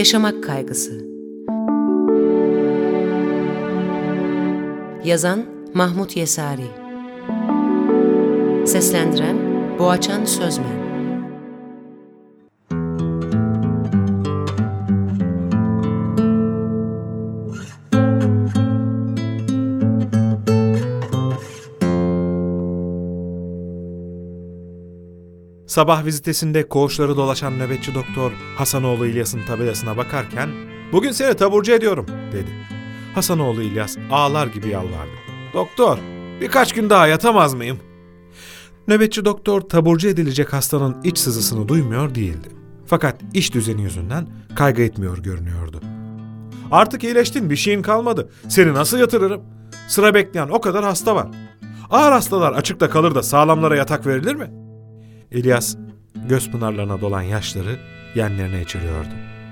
Yaşamak kaygısı. Yazan Mahmut Yesari. Seslendiren Boğaçan Sözmen. Sabah vizitesinde koğuşları dolaşan nöbetçi doktor Hasanoğlu İlyas'ın tabelasına bakarken ''Bugün seni taburcu ediyorum'' dedi. Hasanoğlu İlyas ağlar gibi yalvardı. ''Doktor, birkaç gün daha yatamaz mıyım?'' Nöbetçi doktor taburcu edilecek hastanın iç sızısını duymuyor değildi. Fakat iş düzeni yüzünden kaygı etmiyor görünüyordu. ''Artık iyileştin, bir şeyin kalmadı. Seni nasıl yatırırım? Sıra bekleyen o kadar hasta var. Ağır hastalar açıkta kalır da sağlamlara yatak verilir mi?'' İlyas göz pınarlarına dolan yaşları yenlerine içiriyordu.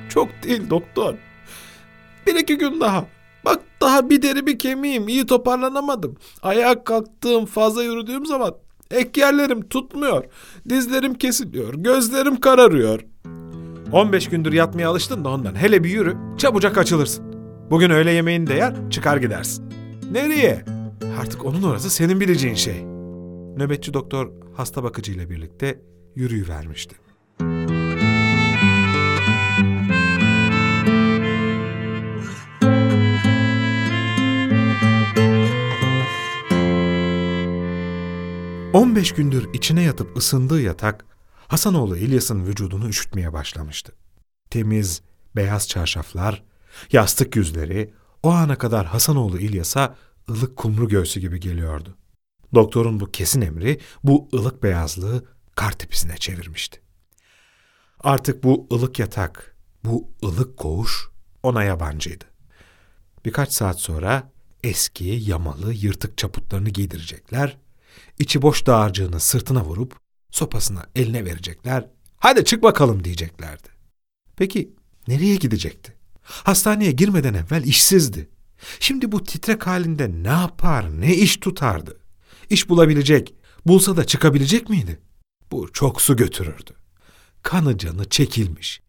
Çok değil doktor. Bir iki gün daha. Bak daha bir deri bir kemiğim iyi toparlanamadım. Ayağa kalktığım fazla yürüdüğüm zaman ek yerlerim tutmuyor. Dizlerim kesiliyor. Gözlerim kararıyor. 15 gündür yatmaya alıştın da ondan. Hele bir yürü çabucak açılırsın. Bugün öğle yemeğini de yer çıkar gidersin. Nereye? Artık onun orası senin bileceğin şey. Nöbetçi doktor hasta bakıcıyla birlikte yürüyüvermişti. On beş gündür içine yatıp ısındığı yatak Hasanoğlu İlyas'ın vücudunu üşütmeye başlamıştı. Temiz, beyaz çarşaflar, yastık yüzleri o ana kadar Hasanoğlu İlyas'a ılık kumru göğsü gibi geliyordu. Doktorun bu kesin emri bu ılık beyazlığı kar tipisine çevirmişti. Artık bu ılık yatak, bu ılık koğuş ona yabancıydı. Birkaç saat sonra eski, yamalı, yırtık çaputlarını giydirecekler, içi boş dağarcığını sırtına vurup sopasına eline verecekler, hadi çık bakalım diyeceklerdi. Peki nereye gidecekti? Hastaneye girmeden evvel işsizdi. Şimdi bu titrek halinde ne yapar, ne iş tutardı? İş bulabilecek, bulsa da çıkabilecek miydi? Bu çok su götürürdü. Kanı canı çekilmiş.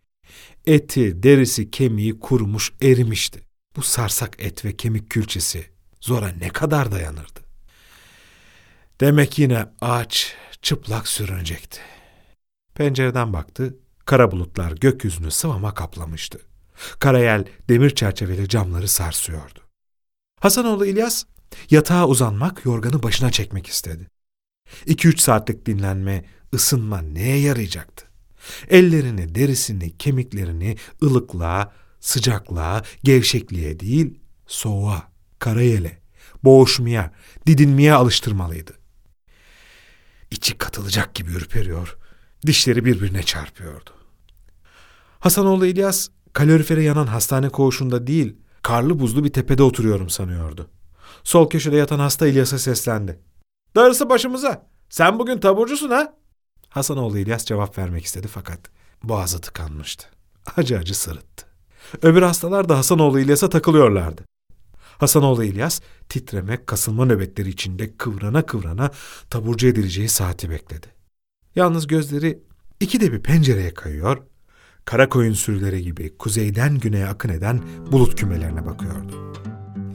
Eti, derisi, kemiği kurumuş, erimişti. Bu sarsak et ve kemik külçesi zora ne kadar dayanırdı? Demek yine ağaç çıplak sürünecekti. Pencereden baktı, kara bulutlar gökyüzünü sıvama kaplamıştı. Karayel demir çerçeveli camları sarsıyordu. Hasanoğlu İlyas Yatağa uzanmak, yorganı başına çekmek istedi. İki üç saatlik dinlenme, ısınma neye yarayacaktı? Ellerini, derisini, kemiklerini ılıklığa, sıcaklığa, gevşekliğe değil, soğuğa, karayele, boğuşmaya, didinmeye alıştırmalıydı. İçi katılacak gibi ürperiyor, dişleri birbirine çarpıyordu. Hasanoğlu İlyas, kalorifere yanan hastane koğuşunda değil, karlı buzlu bir tepede oturuyorum sanıyordu. Sol köşede yatan hasta İlyas'a seslendi. Darısı başımıza. Sen bugün taburcusun ha? Hasanoğlu İlyas cevap vermek istedi fakat boğazı tıkanmıştı. Acı acı sırıttı. Öbür hastalar da Hasanoğlu İlyas'a takılıyorlardı. Hasanoğlu İlyas titreme, kasılma nöbetleri içinde kıvrana kıvrana taburcu edileceği saati bekledi. Yalnız gözleri ikide bir pencereye kayıyor, kara koyun sürüleri gibi kuzeyden güneye akın eden bulut kümelerine bakıyordu.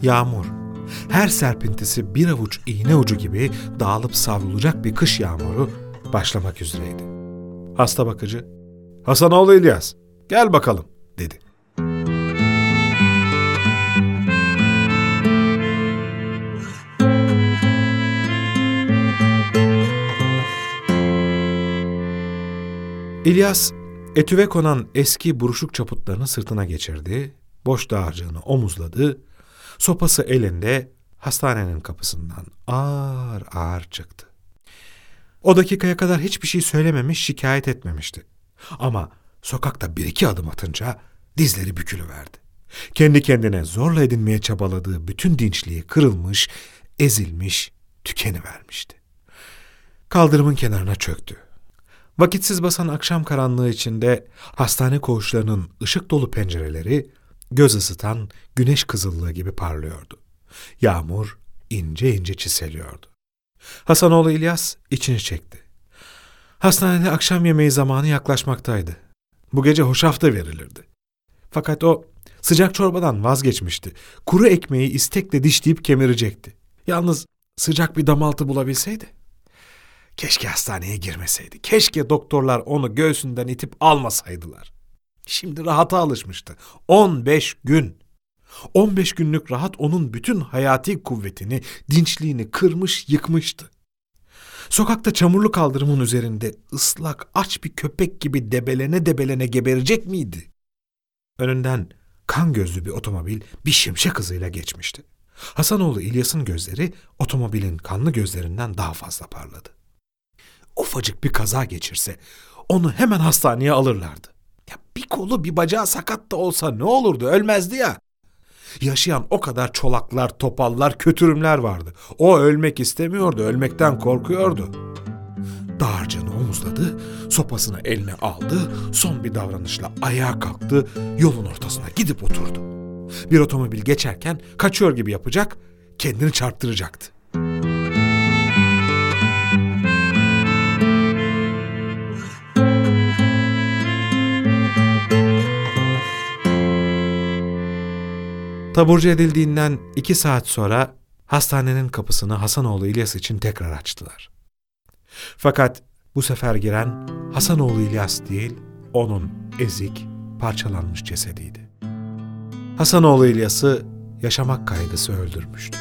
Yağmur, her serpintisi bir avuç iğne ucu gibi dağılıp savrulacak bir kış yağmuru başlamak üzereydi. Hasta bakıcı, Hasanoğlu İlyas, gel bakalım, dedi. İlyas, etüve konan eski buruşuk çaputlarını sırtına geçirdi, boş dağarcığını omuzladı Sopası elinde hastanenin kapısından ağır ağır çıktı. O dakikaya kadar hiçbir şey söylememiş, şikayet etmemişti. Ama sokakta bir iki adım atınca dizleri bükülüverdi. Kendi kendine zorla edinmeye çabaladığı bütün dinçliği kırılmış, ezilmiş, tükenivermişti. Kaldırımın kenarına çöktü. Vakitsiz basan akşam karanlığı içinde hastane koğuşlarının ışık dolu pencereleri göz ısıtan güneş kızıllığı gibi parlıyordu. Yağmur ince ince çiseliyordu. Hasanoğlu İlyas içini çekti. Hastanede akşam yemeği zamanı yaklaşmaktaydı. Bu gece hoşafta verilirdi. Fakat o sıcak çorbadan vazgeçmişti. Kuru ekmeği istekle dişleyip kemirecekti. Yalnız sıcak bir damaltı bulabilseydi. Keşke hastaneye girmeseydi. Keşke doktorlar onu göğsünden itip almasaydılar. Şimdi rahata alışmıştı. 15 gün. 15 günlük rahat onun bütün hayati kuvvetini, dinçliğini kırmış, yıkmıştı. Sokakta çamurlu kaldırımın üzerinde ıslak, aç bir köpek gibi debelene debelene geberecek miydi? Önünden kan gözlü bir otomobil bir şimşek hızıyla geçmişti. Hasanoğlu İlyas'ın gözleri otomobilin kanlı gözlerinden daha fazla parladı. Ufacık bir kaza geçirse onu hemen hastaneye alırlardı. Kolu bir bacağı sakat da olsa ne olurdu ölmezdi ya. Yaşayan o kadar çolaklar, topallar, kötürümler vardı. O ölmek istemiyordu, ölmekten korkuyordu. Dağarcığını omuzladı, sopasını eline aldı, son bir davranışla ayağa kalktı, yolun ortasına gidip oturdu. Bir otomobil geçerken kaçıyor gibi yapacak, kendini çarptıracaktı. Taburcu edildiğinden iki saat sonra hastanenin kapısını Hasanoğlu İlyas için tekrar açtılar. Fakat bu sefer giren Hasanoğlu İlyas değil, onun ezik, parçalanmış cesediydi. Hasanoğlu İlyas'ı yaşamak kaygısı öldürmüştü.